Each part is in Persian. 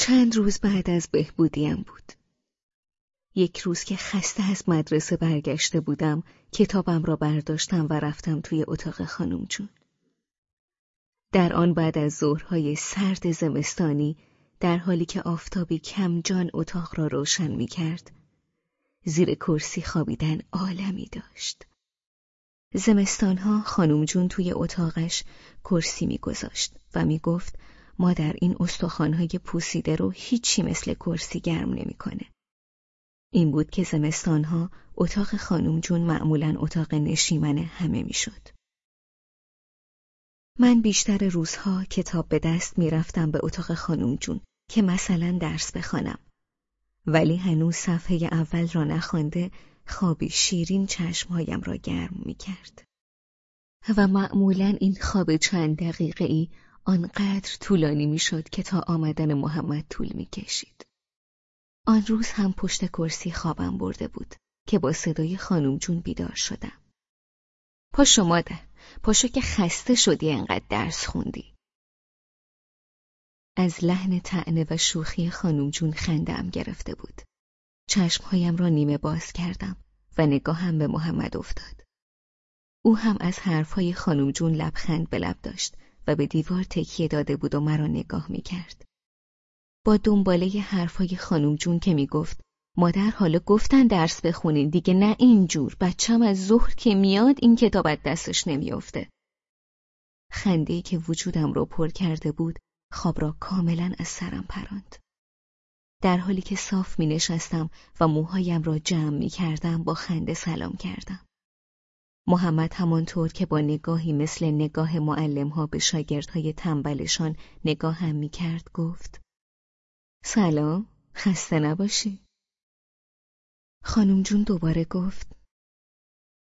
چند روز بعد از بهبودیم بود. یک روز که خسته از مدرسه برگشته بودم کتابم را برداشتم و رفتم توی اتاق خانم جون. در آن بعد از ظهرهای سرد زمستانی در حالی که آفتابی کمجان اتاق را روشن می کرد زیر کرسی خوابیدن عالمی داشت. زمستانها خانم جون توی اتاقش کرسی میگذاشت و می‌گفت ما در این استخوانهای پوسیده رو هیچی مثل کرسی گرم نمی‌کنه. این بود که زمستانها اتاق خانم جون معمولا اتاق نشیمن همه می‌شد. من بیشتر روزها کتاب به دست می‌رفتم به اتاق خانم جون که مثلا درس بخوانم. ولی هنوز صفحه اول را نخوانده خوابی شیرین چشمهایم را گرم می کرد. و معمولا این خواب چند دقیقه ای آنقدر طولانی می شد که تا آمدن محمد طول می کشید. آن روز هم پشت کرسی خوابم برده بود که با صدای خانم جون بیدار شدم. پاشو مادر، پاشو که خسته شدی انقدر درس خوندی. از لحن تعنه و شوخی خانم جون خندم گرفته بود. چشمهایم را نیمه باز کردم و نگاهم به محمد افتاد. او هم از حرفهای خانم جون لبخند به لب داشت و به دیوار تکیه داده بود و مرا نگاه می کرد. با دنباله حرفهای خانم جون که می گفت مادر حالا گفتن درس بخونین دیگه نه اینجور بچم از ظهر که میاد این کتاب دستش نمیافته. خنده که وجودم رو پر کرده بود خواب را کاملا از سرم پراند. در حالی که صاف می نشستم و موهایم را جمع می کردم با خنده سلام کردم. محمد همانطور که با نگاهی مثل نگاه معلمها به شاگردهای تنبلشان نگاه هم می کرد گفت سلام خسته نباشی. خانم جون دوباره گفت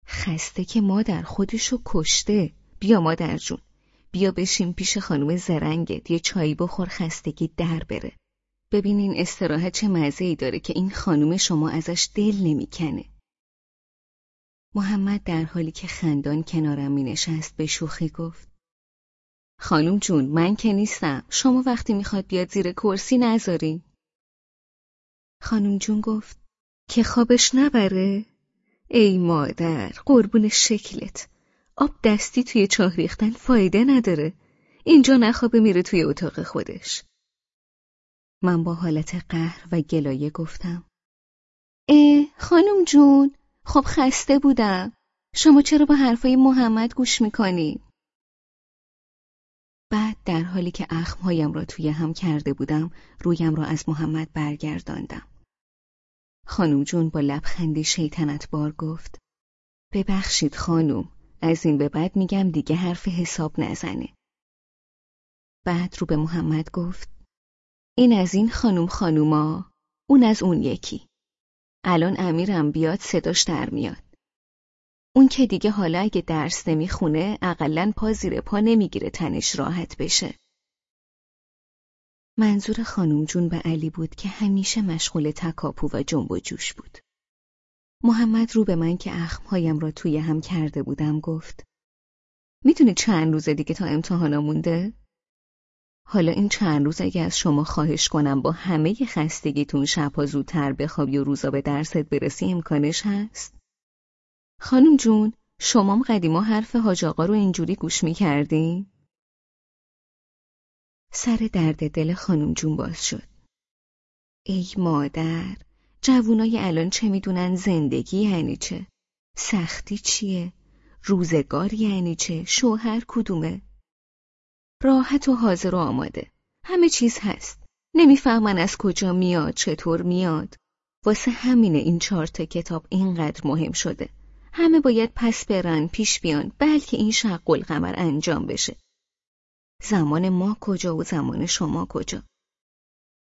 خسته که مادر خودشو کشته. بیا مادر جون بیا بشیم پیش خانم زرنگت یه چایی بخور خستگی در بره. ببین این استراحت چه مزه ای داره که این خانم شما ازش دل نمی‌کنه. محمد در حالی که خندان کنارم می نشست به شوخی گفت خانم جون من که نیستم. شما وقتی می‌خواد بیاد زیر کرسی نذاری خانم جون گفت که خوابش نبره؟ ای مادر قربون شکلت. آب دستی توی چاه ریختن فایده نداره. اینجا نخوابه میره توی اتاق خودش. من با حالت قهر و گلایه گفتم اه خانم جون خب خسته بودم. شما چرا با حرفای محمد گوش می‌کنی؟ بعد در حالی که اخمهایم را توی هم کرده بودم رویم را از محمد برگرداندم. خانم جون با لبخندی شیطنت بار گفت ببخشید خانم از این به بعد میگم دیگه حرف حساب نزنه. بعد رو به محمد گفت این از این خانوم خانوما اون از اون یکی. الان امیرم بیاد صداش در میاد. اون که دیگه حالا اگه درس نمی‌خونه اقلا پا زیر پا نمی‌گیره تنش راحت بشه. منظور خانوم جون به علی بود که همیشه مشغول تکاپو و جنب و جوش بود. محمد رو به من که اخمهایم را توی هم کرده بودم گفت می‌تونی چند روز دیگه تا امتحانا مونده؟ حالا این چند روز اگه از شما خواهش کنم با همه خستگیتون شبها زودتر بخوابی و روزا به درست برسی امکانش هست؟ خانم جون شمام قدیما حرف حاج آقا رو اینجوری گوش می‌کردی؟ سر درد دل خانم جون باز شد. ای مادر جوونای الان چه می‌دونن زندگی یعنی چه؟ سختی چیه؟ روزگار یعنی چه؟ شوهر کدومه؟ راحت و حاضر و آماده. همه چیز هست. نمی‌فهمن از کجا میاد چطور میاد. واسه همینه این چهار تا کتاب اینقدر مهم شده. همه باید پس برن پیش بیان بلکه این شق القمر انجام بشه. زمان ما کجا و زمان شما کجا؟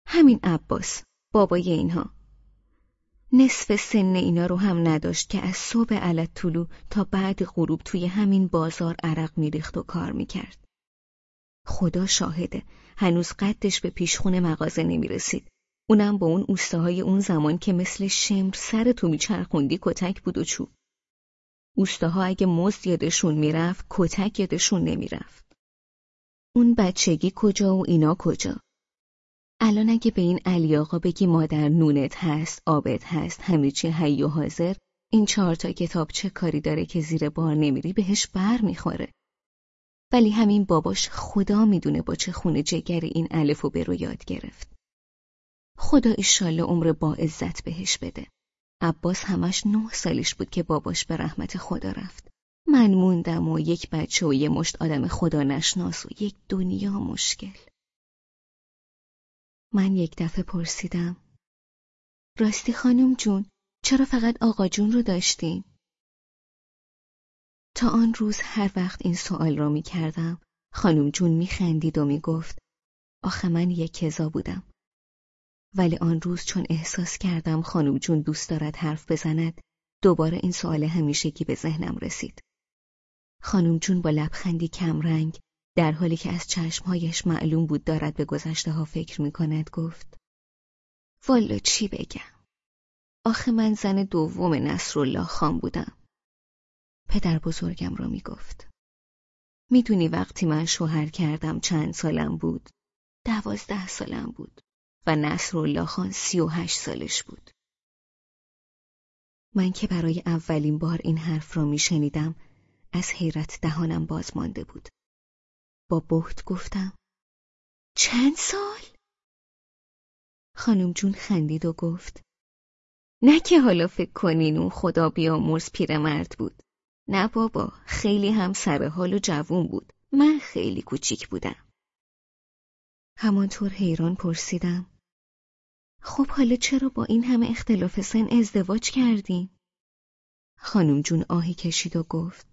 همین عباس بابای اینها نصف سن اینا رو هم نداشت که از صبح علت طلو تا بعد غروب توی همین بازار عرق میریخت و کار می‌کرد. خدا شاهده هنوز قدش به پیشخون مغازه نمی‌رسید. اونم با اون اوستاهای اون زمان که مثل شمر سر تو میچرخوندی کتک بود و چوب. اوستاها اگه مزد یادشون می‌رفت کتک یادشون نمی‌رفت. اون بچگی کجا و اینا کجا؟ الان اگه به این علی آقا بگی مادر نونت هست، آبت هست، همه چی حی و حاضر، این چهار تا کتاب چه کاری داره که زیر بار نمیری بهش بر می‌خوره. ولی همین باباش خدا می‌دونه با چه خونه جگر این الف و برو یاد گرفت. خدا ایشالله عمر با عزت بهش بده. عباس همش نه سالش بود که باباش به رحمت خدا رفت. من موندم و یک بچه و یه مشت آدم خدا نشناس و یک دنیا مشکل. من یک دفعه پرسیدم. راستی خانم جون چرا فقط آقا جون رو داشتین؟ تا آن روز هر وقت این سوال را می کردم خانم جون می خندید و می گفت آخه من یک کذا بودم. ولی آن روز چون احساس کردم خانم جون دوست دارد حرف بزند دوباره این سوال همیشگی به ذهنم رسید. خانم جون با لبخندی کمرنگ در حالی که از چشمهایش معلوم بود دارد به گذشته ها فکر می کند گفت والا چی بگم آخه من زن دوم نصرالله خان بودم پدر بزرگم را می گفت می‌دونی وقتی من شوهر کردم چند سالم بود؟ دوازده سالم بود و نصرالله خان سی و هشت سالش بود. من که برای اولین بار این حرف را می شنیدم از حیرت دهانم باز مانده بود. با بهت گفتم چند سال؟ خانم جون خندید و گفت نه که حالا فکر کنین اون خدا بیامرز پیرمرد بود. نه بابا خیلی هم سر حال و جوون بود. من خیلی کوچیک بودم. همانطور حیران پرسیدم. خب حالا چرا با این همه اختلاف سن ازدواج کردیم؟ خانم جون آهی کشید و گفت.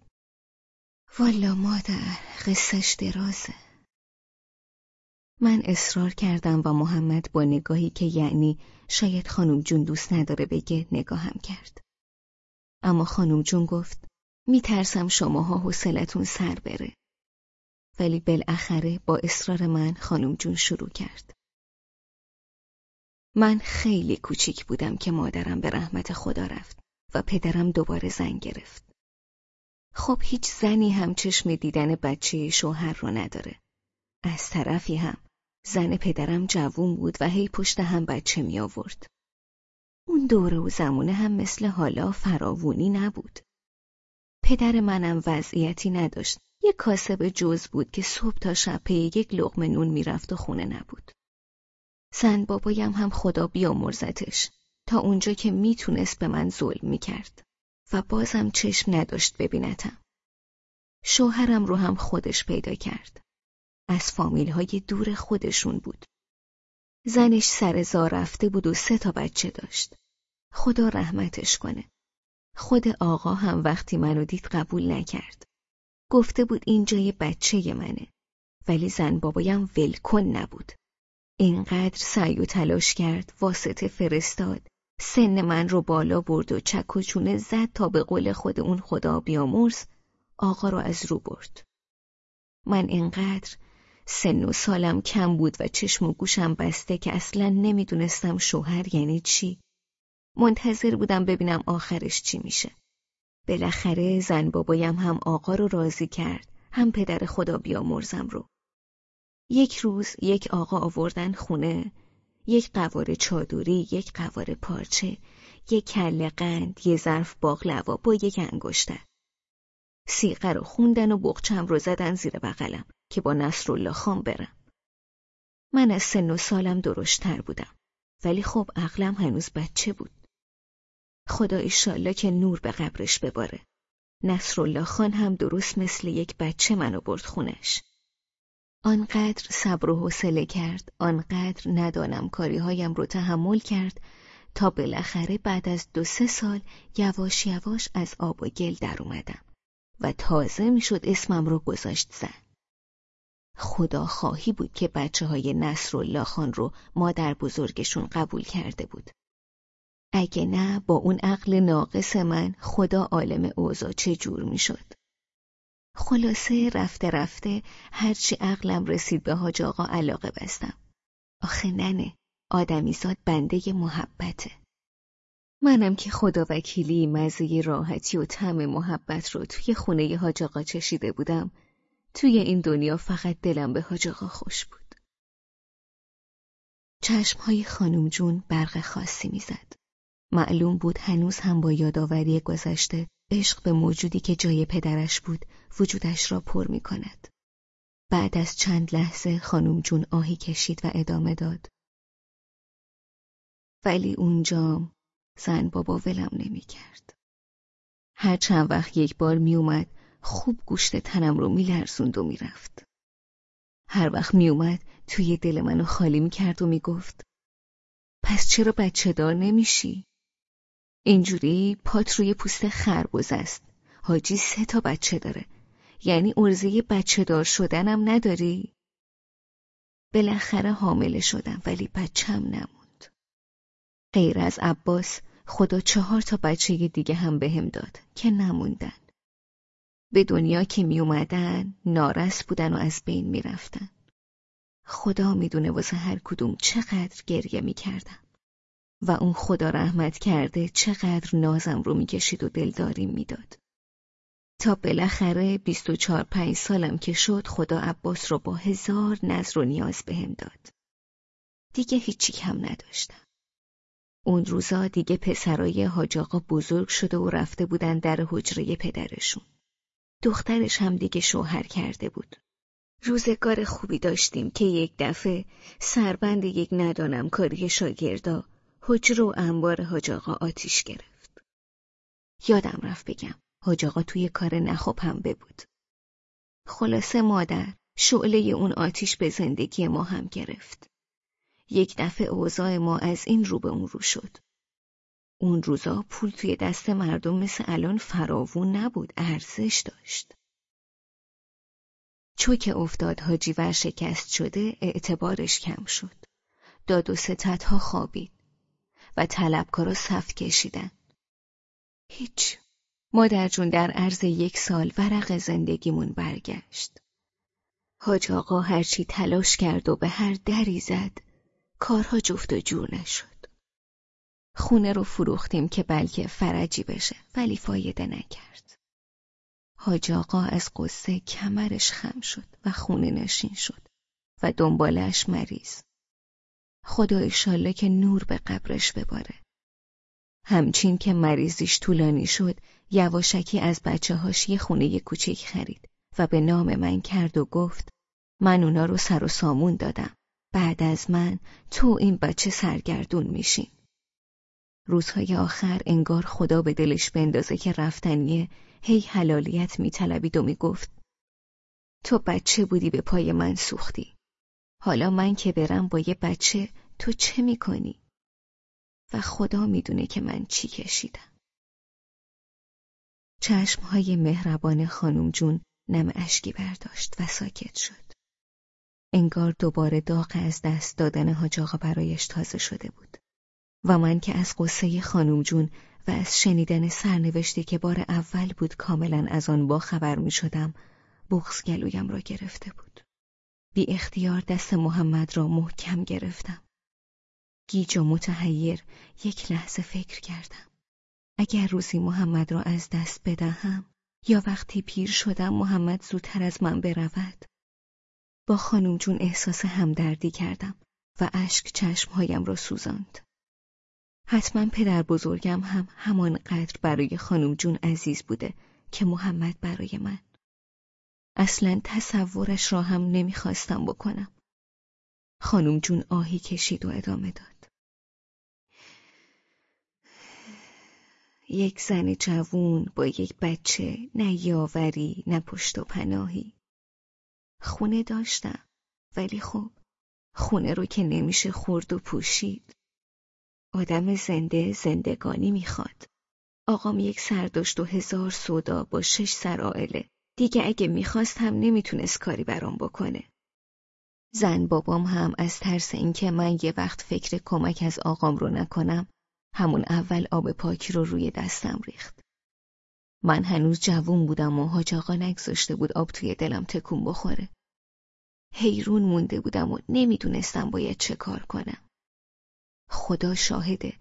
والا مادر قصهش درازه. من اصرار کردم و محمد با نگاهی که یعنی شاید خانم جون دوست نداره بگه نگاهم کرد. اما خانم جون گفت میترسم شماها حوصلتون سر بره ولی بالاخره با اصرار من خانم جون شروع کرد من خیلی کوچیک بودم که مادرم به رحمت خدا رفت و پدرم دوباره زن گرفت خب هیچ زنی هم چشم دیدن بچه شوهر رو نداره. از طرفی هم زن پدرم جوون بود و هی پشت هم بچه می آورد. اون دوره و زمونه هم مثل حالا فراوونی نبود. پدر منم وضعیتی نداشت. یک کاسب جز بود که صبح تا شب پی یک لغم نون می‌رفت و خونه نبود. زن بابایم هم خدا بیامرزتش تا اونجا که می‌تونست به من ظلم می‌کرد. و بازم چشم نداشت ببینتم. شوهرم رو هم خودش پیدا کرد. از فامیل های دور خودشون بود. زنش سر زار رفته بود و سه تا بچه داشت. خدا رحمتش کنه. خود آقا هم وقتی منو دید قبول نکرد. گفته بود این جای بچه منه. ولی زن بابایم ولکن نبود. اینقدر سعی و تلاش کرد واسطه فرستاد سن من رو بالا برد و چک و چونه زد تا به قول خود اون خدا بیامرز آقا رو از رو برد. من اینقدر سن و سالم کم بود و چشم و گوشم بسته که اصلا نمی‌دونستم شوهر یعنی چی. منتظر بودم ببینم آخرش چی میشه. بالاخره زن بابایم هم آقا رو راضی کرد هم پدر خدا بیامرزم رو. یک روز یک آقا آوردن خونه یک قواره چادری، یک قواره پارچه، یک کله قند، یه ظرف باقلوا با یک انگشتر. سیقه رو خوندن و بغچم رو زدن زیر بغلم که با نصرالله خان برم. من از سن و سالم درشتر بودم ولی خب عقلم هنوز بچه بود. خدا ایشالله که نور به قبرش بباره. نصرالله خان هم درست مثل یک بچه منو برد خونش. آنقدر صبر و حوصله کرد آنقدر ندانم کاریهایم رو تحمل کرد تا بالاخره بعد از دو سه سال یواش یواش از آب و گل در اومدم و تازه می‌شد اسمم رو گذاشت زن خدا خواهی بود که بچه های نصر الله خان رو مادر بزرگشون قبول کرده بود اگه نه با اون عقل ناقص من خدا عالم اوضاع چه جور می‌شد خلاصه رفته رفته هرچی عقلم رسید به حاج آقا علاقه بستم. آخه ننه آدمیزاد بنده محبته. منم که خدا وکیلی مزه راحتی و طعم محبت رو توی خونه حاج آقا چشیده بودم توی این دنیا فقط دلم به حاج آقا خوش بود. چشمهای خانم جون برق خاصی می‌زد. معلوم بود هنوز هم با یادآوری گذشته عشق به موجودی که جای پدرش بود وجودش را پر می کند. بعد از چند لحظه خانم جون آهی کشید و ادامه داد. ولی اونجا زن بابا ولم نمی کرد. هر چند وقت یک بار می اومد خوب گوشت تنم رو می لرزوند و می رفت. هر وقت می اومد توی دل منو خالی می کرد و می گفت پس چرا بچه دار نمیشی؟ اینجوری پات روی پوست خربز است. حاجی سه تا بچه داره. یعنی ارزه بچه دار شدنم نداری؟ بالاخره حامله شدم ولی بچم نموند. غیر از عباس خدا چهار تا بچه دیگه هم بهم داد که نموندن. به دنیا که می اومدن نارس بودن و از بین می رفتن. خدا می‌دونه واسه هر کدوم چقدر گریه می کردم. و اون خدا رحمت کرده چقدر نازم رو می‌کشید و دلداریم می‌داد. تا بالاخره بیست و چهار پنج سالم که شد خدا عباس رو با هزار نظر و نیاز بهم داد. دیگه هیچی کم نداشتم. اون روزا دیگه پسرای حاج آقا بزرگ شده و رفته بودن در حجره پدرشون. دخترش هم دیگه شوهر کرده بود. روزگار خوبی داشتیم که یک دفعه سربند یک ندانم کاری شاگردا حجر و انبار حاج آتیش گرفت. یادم رفت بگم حاج توی کار نخوب هم بود. خلاصه مادر شعله اون آتیش به زندگی ما هم گرفت. یک دفعه اوضاع ما از این رو به اون رو شد. اون روزا پول توی دست مردم مثل الان فراوون نبود ارزش داشت. چوک افتاد حاجی شکست شده اعتبارش کم شد. داد و ستت خوابید. و طلبکارا صف کشیدن. هیچ. مادر جون در عرض یک سال ورق زندگیمون برگشت. حاج آقا هرچی تلاش کرد و به هر دری زد کارها جفت و جور نشد. خونه رو فروختیم که بلکه فرجی بشه ولی فایده نکرد. حاج آقا از قصه کمرش خم شد و خونه نشین شد و دنبالش مریض. خدا ایشالله که نور به قبرش بباره. همچین که مریضیش طولانی شد یواشکی از بچه هاش یه خونه کوچیک خرید و به نام من کرد و گفت من اونا رو سر و سامون دادم. بعد از من تو این بچه سرگردون میشین. روزهای آخر انگار خدا به دلش بندازه که رفتنیه هی حلالیت میطلبید و می‌گفت تو بچه بودی به پای من سوختی. حالا من که برم با یه بچه تو چه می‌کنی؟ و خدا می‌دونه که من چی کشیدم. چشمهای مهربان خانم جون نم اشکی برداشت و ساکت شد. انگار دوباره داغ از دست دادن حاج برایش تازه شده بود. و من که از قصه خانم جون و از شنیدن سرنوشتی که بار اول بود کاملا از آن با خبر می شدم بغز گلویم را گرفته بود. بی اختیار دست محمد را محکم گرفتم. گیج و متحیر یک لحظه فکر کردم. اگر روزی محمد را از دست بدهم یا وقتی پیر شدم محمد زودتر از من برود. با خانم جون احساس همدردی کردم و اشک چشمهایم را سوزاند. حتما پدر بزرگم هم همانقدر برای خانم جون عزیز بوده که محمد برای من. اصلا تصورش را هم نمی‌خواستم بکنم. خانم جون آهی کشید و ادامه داد. یک زن جوون با یک بچه نه یاوری نه پشت و پناهی. خونه داشتم ولی خب خونه رو که نمیشه خورد و پوشید. آدم زنده زندگانی می‌خواد. آقام یک سر داشت و هزار صدا با شش سر. دیگه اگه می‌خواست هم نمی‌تونست کاری برام بکنه. زن بابام هم از ترس اینکه من یه وقت فکر کمک از آقام رو نکنم همون اول آب پاکی رو روی دستم ریخت. من هنوز جوون بودم و حاج آقا نگذاشته بود آب توی دلم تکون بخوره. حیرون مونده بودم و نمی‌دونستم باید چه کار کنم. خدا شاهده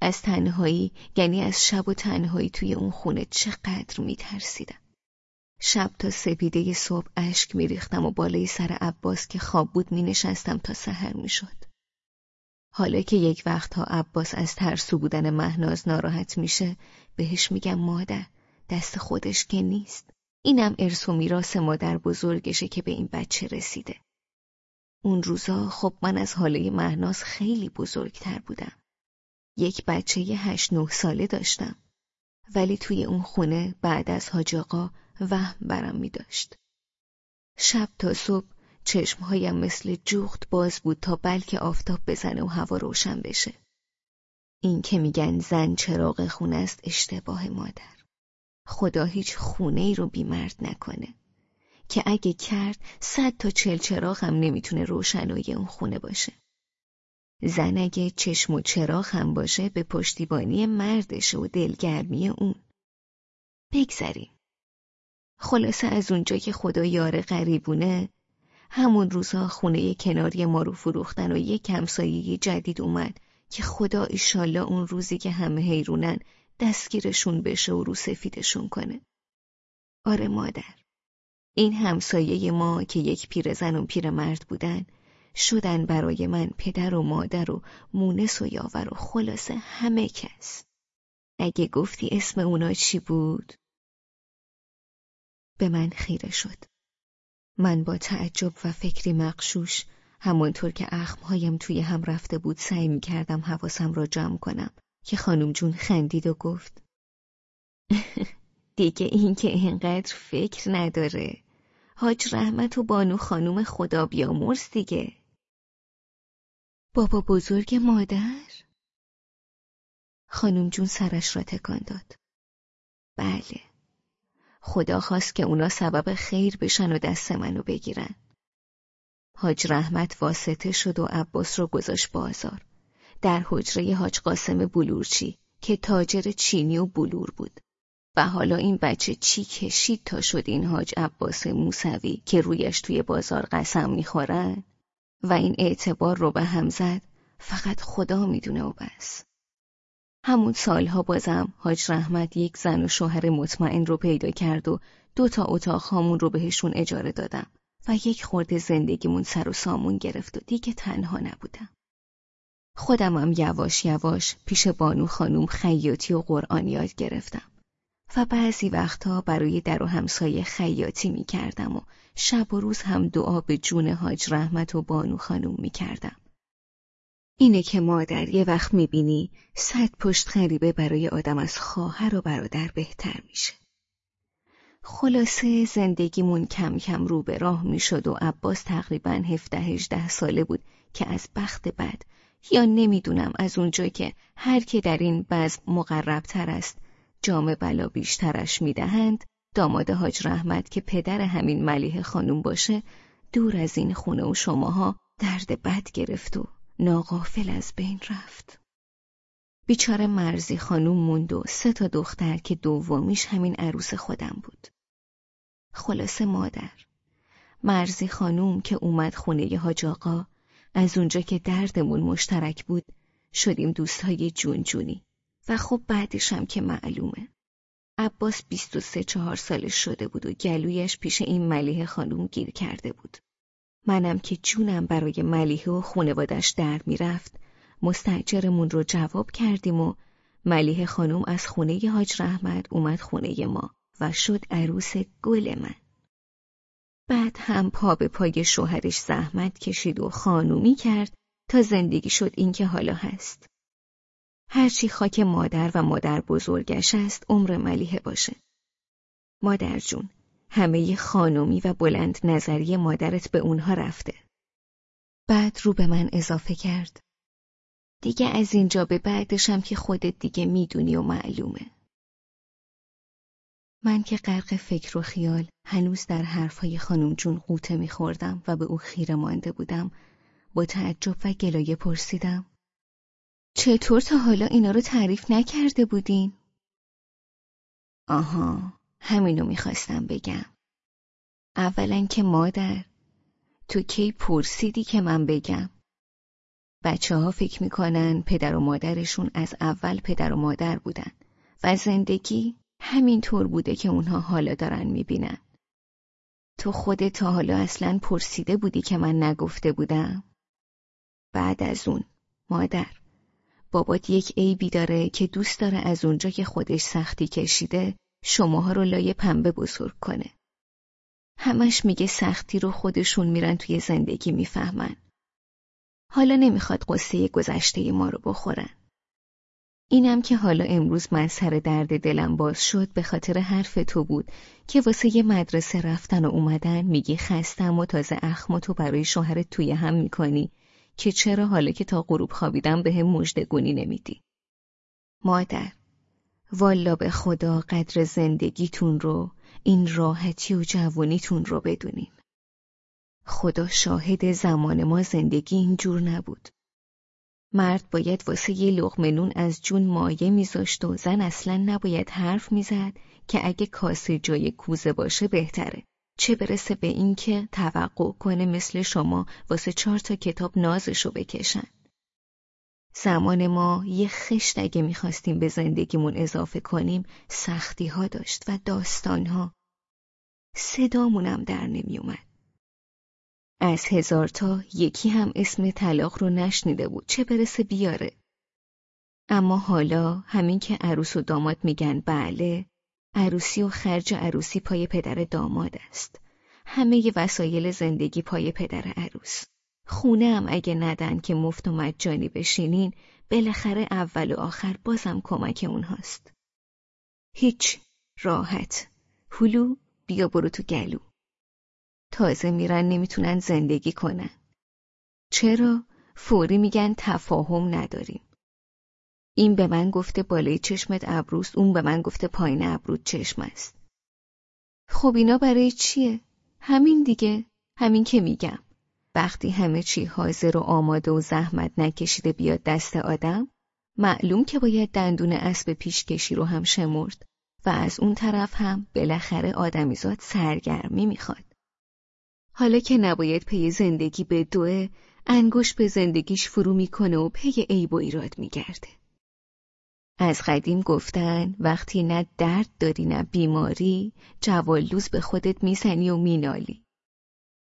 از تنهایی یعنی از شب و تنهایی توی اون خونه چقدر میترسیدم. شب تا سپیده صبح اشک میریختم و بالای سر عباس که خواب بود مینشستم تا سحر می‌شد. حالا که یک وقتها عباس از ترسو بودن مهناز ناراحت میشه بهش میگم مادر دست خودش که نیست. اینم ارث و میراث مادر بزرگشه که به این بچه رسیده. اون روزا خب من از حاله مهناز خیلی بزرگتر بودم. یک بچه هشت نه ساله داشتم. ولی توی اون خونه بعد از حاج وهم برم می داشت. شب تا صبح چشمهایم مثل جوخت باز بود تا بلکه آفتاب بزنه و هوا روشن بشه. این که میگن زن چراغ خونه است اشتباه مادر. خدا هیچ خونه ای رو بیمرد نکنه. که اگه کرد صد تا چل چراغ هم نمی‌تونه روشنایی اون خونه باشه. زن اگه چشم و چراغ هم باشه به پشتیبانی مردشه و دلگرمی اون. بگذریم. خلاصه از اونجا که خدا یار غریبونه همون روزها خونه کناری ما رو فروختن و یک همسایه جدید اومد که خدا ایشالله اون روزی که همه حیرونن دستگیرشون بشه و رو سفیدشون کنه. آره مادر. این همسایه ما که یک پیرزن و پیرمرد بودن شدن برای من پدر و مادر و مونس و یاور و خلاصه همه کس. اگه گفتی اسم اونا چی بود؟ به من خیره شد. من با تعجب و فکری مقشوش همانطور که اخمهایم توی هم رفته بود سعی می کردم حواسم را جمع کنم که خانم جون خندید و گفت دیگه این که اینقدر فکر نداره حاج رحمت و بانو خانوم خدا بیامرز دیگه بابا بزرگ مادر؟ خانم جون سرش را تکان داد بله خدا خواست که اونا سبب خیر بشن و دست منو بگیرن. حاج رحمت واسطه شد و عباس رو گذاشت بازار. در حجره حاج قاسم بلورچی که تاجر چینی و بلور بود. و حالا این بچه چی کشید تا شد این حاج عباس موسوی که رویش توی بازار قسم می‌خورن؟ و این اعتبار رو به هم زد فقط خدا می‌دونه و بس. همون سالها بازم حاج رحمت یک زن و شوهر مطمئن رو پیدا کرد و دو تا اتاق هامون رو بهشون اجاره دادم و یک خورده زندگیمون سر و سامون گرفت و دیگه تنها نبودم. خودمم یواش یواش پیش بانو خانوم خیاطی و قرآن یاد گرفتم و بعضی وقتها برای در و همسایه خیاطی می کردم و شب و روز هم دعا به جون حاج رحمت و بانو خانوم می کردم. اینه که مادر یه وقت می بینی صد پشت خریبه برای آدم از خواهر و برادر بهتر میشه. خلاصه زندگیمون کم کم رو به راه می شد و عباس تقریبا هفته هجده ساله بود که از بخت بد یا نمی‌دونم از اونجا که هر که در این بزم مقربتر است جام بلا بیشترش می‌دهند داماد حاج رحمت که پدر همین ملیه خانوم باشه دور از این خونه و شماها درد بد گرفت و ناقافل از بین رفت. بیچاره مرزی خانوم موند و سه تا دختر که دومیش همین عروس خودم بود. خلاصه مادر. مرزی خانوم که اومد خونه حاج آقا از اونجا که دردمون مشترک بود شدیم دوستهای جون جونی و خب بعدش هم که معلومه. عباس بیست و سه چهار سالش شده بود و گلویش پیش این ملیه خانوم گیر کرده بود. منم که جونم برای ملیه و خونوادش در می‌رفت. مستجرمون رو جواب کردیم و ملیه خانوم از خونه حاج رحمت اومد خونه ما و شد عروس گل من. بعد هم پا به پای شوهرش زحمت کشید و خانومی کرد تا زندگی شد این که حالا هست. هرچی خاک مادر و مادر بزرگش است عمر ملیه باشه. مادر جون، همه خانومی و بلند نظری مادرت به اونها رفته. بعد رو به من اضافه کرد. دیگه از اینجا به بعدشم که خودت دیگه می‌دونی و معلومه. من که غرق فکر و خیال هنوز در حرفهای خانم جون قوطه میخوردم و به او خیره مانده بودم با تعجب و گلایه پرسیدم. چطور تا حالا اینا رو تعریف نکرده بودین؟ آها همینو می‌خواستم بگم. اولا که مادر تو کی پرسیدی که من بگم؟ بچه ها فکر می‌کنن پدر و مادرشون از اول پدر و مادر بودن و زندگی همین طور بوده که اونها حالا دارن می‌بینن. تو خودت تا حالا اصلا پرسیده بودی که من نگفته بودم؟ بعد از اون مادر بابات یک عیبی داره که دوست داره از اونجا که خودش سختی کشیده شماها رو لای پنبه بزرگ کنه. همش میگه سختی رو خودشون میرن توی زندگی می‌فهمن. حالا نمی‌خواد قصه گذشته ما رو بخورن. اینم که حالا امروز من سر درد دلم باز شد به خاطر حرف تو بود که واسه یه مدرسه رفتن و اومدن میگی خستم و تازه اخم تو برای شوهرت توی هم می‌کنی که چرا حالا که تا غروب خوابیدم به هم مجدگونی نمیدی. مادر والا به خدا قدر زندگیتون رو این راحتی و جوانیتون رو بدونین. خدا شاهد زمان ما زندگی اینجور نبود. مرد باید واسه یه لغمنون از جون مایه میذاشت و زن اصلا نباید حرف می‌زد که اگه کاسه جای کوزه باشه بهتره. چه برسه به اینکه توقع کنه مثل شما واسه چهار تا کتاب نازشو بکشن. زمان ما یه خشت اگه می‌خواستیم به زندگیمون اضافه کنیم سختی ها داشت و داستان ها. صدامونم در نمیومد. از هزار تا یکی هم اسم طلاق رو نشنیده بود چه برسه بیاره. اما حالا همین که عروس و داماد میگن بله عروسی و خرج عروسی پای پدر داماد است. همه وسایل زندگی پای پدر عروس. خونه هم اگه ندن که مفت و مجانی بشینین بالاخره اول و آخر بازم کمک اونهاست. هیچ راحت. هلو بیا برو تو گلو. تازه میرن نمی‌تونن زندگی کنن. چرا؟ فوری میگن تفاهم نداریم. این به من گفته بالای چشمت ابروست اون به من گفته پایین ابرود چشم است. خب اینا برای چیه؟ همین دیگه همین که میگم وقتی همه چی حاضر و آماده و زحمت نکشیده بیاد دست آدم معلوم که باید دندون اسب پیشکشی رو هم شمرد و از اون طرف هم بالاخره آدمیزاد سرگرمی می‌خواد. حالا که نباید پی زندگی به دوه انگوش به زندگیش فرو می‌کنه و پی عیب و ایراد میگرده. از قدیم گفتن وقتی نه درد داری نه بیماری جوالوز به خودت می‌زنی و مینالی.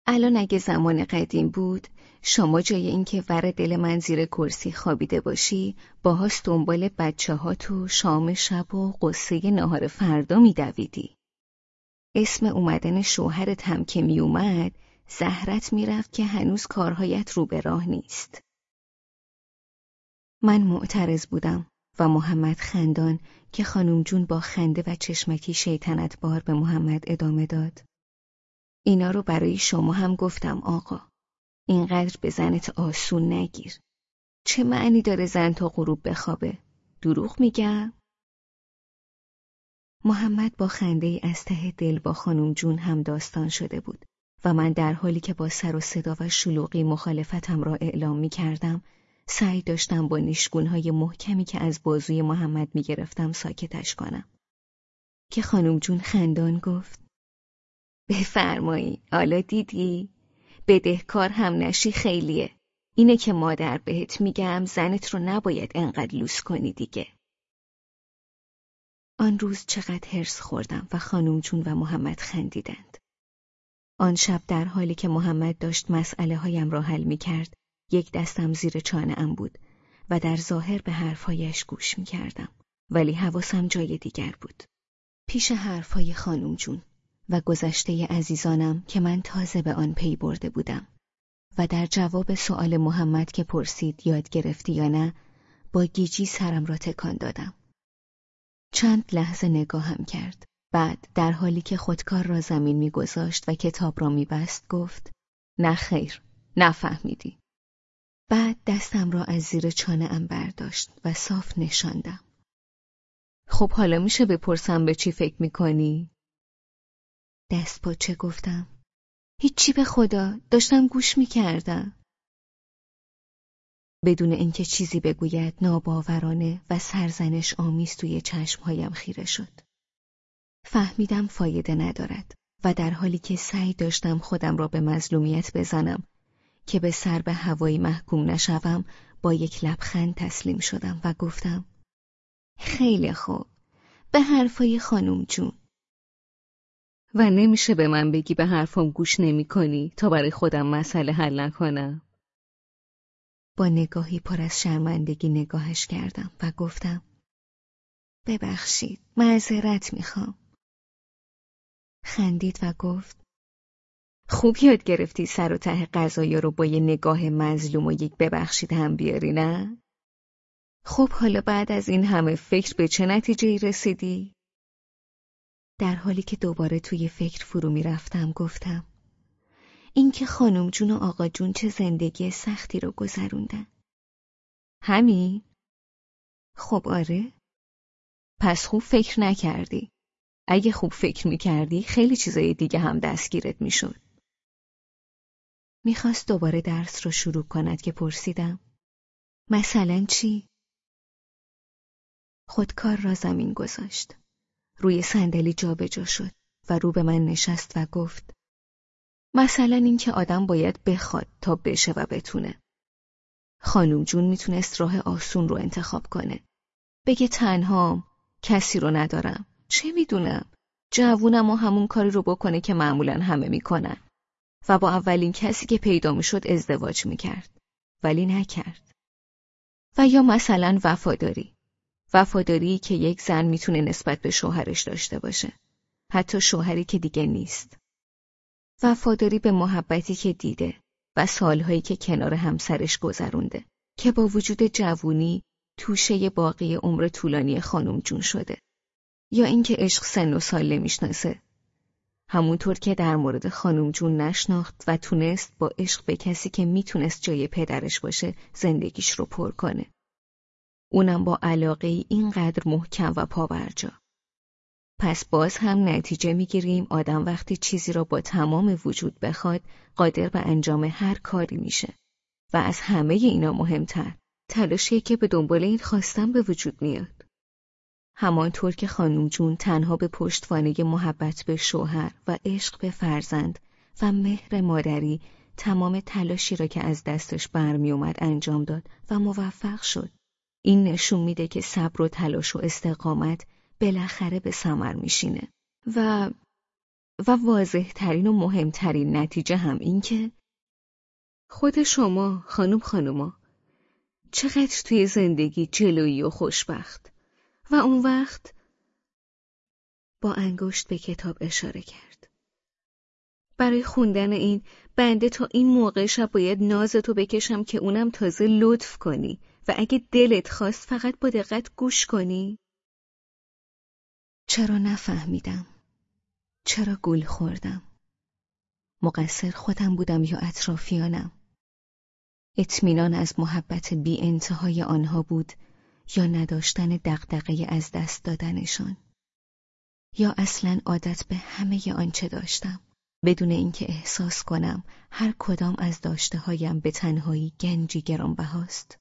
الان اگه زمان قدیم بود شما جای اینکه ور دل من زیر کرسی خوابیده باشی باهاش دنبال بچه ها تو شام شب و قصه نهار فردا میدویدی. اسم اومدن شوهرت هم که میومد زهرت می‌رفت که هنوز کارهایت رو به راه نیست. من معترض بودم و محمد خندان که خانم جون با خنده و چشمکی شیطنت بار به محمد ادامه داد. اینا رو برای شما هم گفتم آقا. اینقدر به زنت آسون نگیر. چه معنی داره زن تا غروب بخوابه؟ دروغ میگم؟ محمد با خنده از ته دل با خانم جون هم داستان شده بود و من در حالی که با سر و صدا و شلوغی مخالفتم را اعلام می کردم سعی داشتم با نیشگونهای محکمی که از بازوی محمد می گرفتم ساکتش کنم. که خانم جون خندان گفت بفرمایی حالا دیدی؟ بدهکار هم نشی خیلیه. اینه که مادر بهت میگم زنت رو نباید انقدر لوس کنی دیگه. آن روز چقدر هرس خوردم و خانم جون و محمد خندیدند. آن شب در حالی که محمد داشت مسئله هایم را حل می کرد، یک دستم زیر چانه ام بود و در ظاهر به حرفهایش گوش می کردم. ولی حواسم جای دیگر بود. پیش حرفهای خانم جون و گذشته عزیزانم که من تازه به آن پی برده بودم و در جواب سؤال محمد که پرسید یاد گرفتی یا نه با گیجی سرم را تکان دادم. چند لحظه نگاهم کرد. بعد در حالی که خودکار را زمین میگذاشت و کتاب را میبست گفت نه خیر نفهمیدی. بعد دستم را از زیر چانه ام برداشت و صاف نشاندم. خب حالا میشه بپرسم به چی فکر می‌کنی؟ دست با چه گفتم؟ هیچی به خدا داشتم گوش می‌کردم. بدون اینکه چیزی بگوید ناباورانه و سرزنش آمیز توی چشمهایم خیره شد. فهمیدم فایده ندارد و در حالی که سعی داشتم خودم را به مظلومیت بزنم که به سر به هوایی محکوم نشوم با یک لبخند تسلیم شدم و گفتم خیلی خوب به حرفای خانم جون و نمیشه به من بگی به حرفم گوش نمی کنی تا برای خودم مسئله حل نکنم با نگاهی پر از شرمندگی نگاهش کردم و گفتم ببخشید معذرت می‌خوام خندید و گفت خوب یاد گرفتی سر و ته قضایا رو با یه نگاه مظلوم و یک ببخشید هم بیاری نه؟ خب حالا بعد از این همه فکر به چه نتیجه رسیدی؟ در حالی که دوباره توی فکر فرو می‌رفتم گفتم اینکه خانم جون و آقا جون چه زندگی سختی رو گذروندن. همین؟ خب آره. پس خوب فکر نکردی. اگه خوب فکر می‌کردی خیلی چیزای دیگه هم دستگیرت می‌شد. می‌خواست دوباره درس رو شروع کند که پرسیدم. مثلا چی؟ خودکار را زمین گذاشت. روی صندلی جابجا شد و رو به من نشست و گفت مثلا اینکه آدم باید بخواد تا بشه و بتونه. خانوم جون می‌تونست راه آسون رو انتخاب کنه. بگه تنهام، کسی رو ندارم. چه می‌دونم؟ جوونم و همون کاری رو بکنه که معمولا همه می‌کنن. و با اولین کسی که پیدا می‌شد ازدواج می‌کرد. ولی نکرد. و یا مثلا وفاداری. وفاداری که یک زن می‌تونه نسبت به شوهرش داشته باشه. حتی شوهری که دیگه نیست. وفاداری به محبتی که دیده و سالهایی که کنار همسرش گذرونده که با وجود جوونی توشه باقی عمر طولانی خانم جون شده یا اینکه عشق سن و سال نمی‌شناسه همونطور که در مورد خانم جون نشناخت و تونست با عشق به کسی که می‌تونست جای پدرش باشه زندگیش رو پر کنه اونم با علاقه اینقدر محکم و پاورجا. پس باز هم نتیجه می‌گیریم آدم وقتی چیزی را با تمام وجود بخواد قادر به انجام هر کاری میشه. و از همه اینا مهمتر تلاشی که به دنبال این خواستم به وجود میاد. همانطور که خانم جون تنها به پشتوانه محبت به شوهر و عشق به فرزند و مهر مادری تمام تلاشی را که از دستش برمیومد انجام داد و موفق شد. این نشون میده که صبر و تلاش و استقامت بالاخره به ثمر میشینه. و و واضح ترین و مهمترین نتیجه هم این که خود شما خانم خانوما چقدر توی زندگی جلویی و خوشبخت و اون وقت با انگشت به کتاب اشاره کرد. برای خوندن این بنده تا این موقع شب باید نازتو بکشم که اونم تازه لطف کنی. و اگه دلت خواست فقط با دقت گوش کنی چرا نفهمیدم؟ چرا گول خوردم؟ مقصر خودم بودم یا اطرافیانم؟ اطمینان از محبت بی انتهای آنها بود یا نداشتن دغدغه از دست دادنشان؟ یا اصلا عادت به همه آنچه داشتم بدون اینکه احساس کنم هر کدام از داشته هایم به تنهایی گنجی گرانبهاست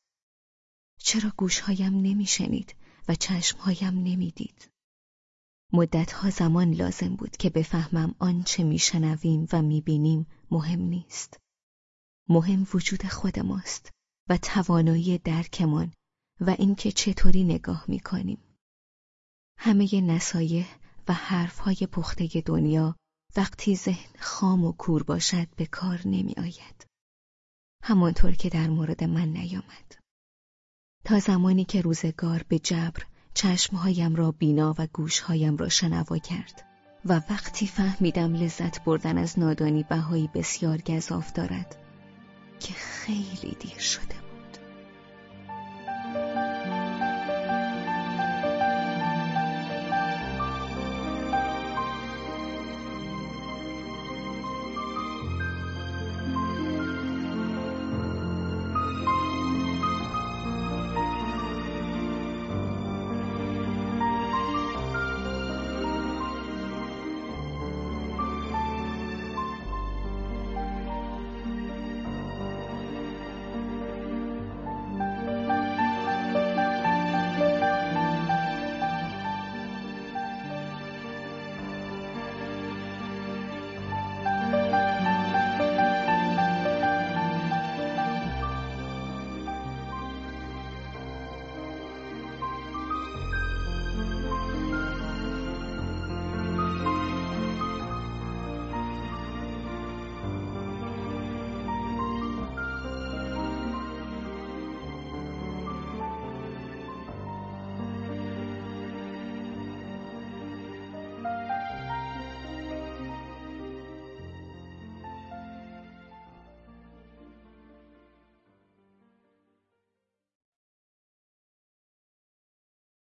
چرا گوشهایم نمیشنید و چشمهایم نمی‌دید مدتها زمان لازم بود که بفهمم آنچه میشنویم و می‌بینیم مهم نیست. مهم وجود خود ماست و توانایی درکمان و اینکه چطوری نگاه می‌کنیم. همه نصایح و حرفهای پخته دنیا وقتی ذهن خام و کور باشد به کار نمی آید. همانطور که در مورد من نیامد. تا زمانی که روزگار به جبر چشمهایم را بینا و گوشهایم را شنوا کرد و وقتی فهمیدم لذت بردن از نادانی بهایی بسیار گذاف دارد که خیلی دیر شده بود.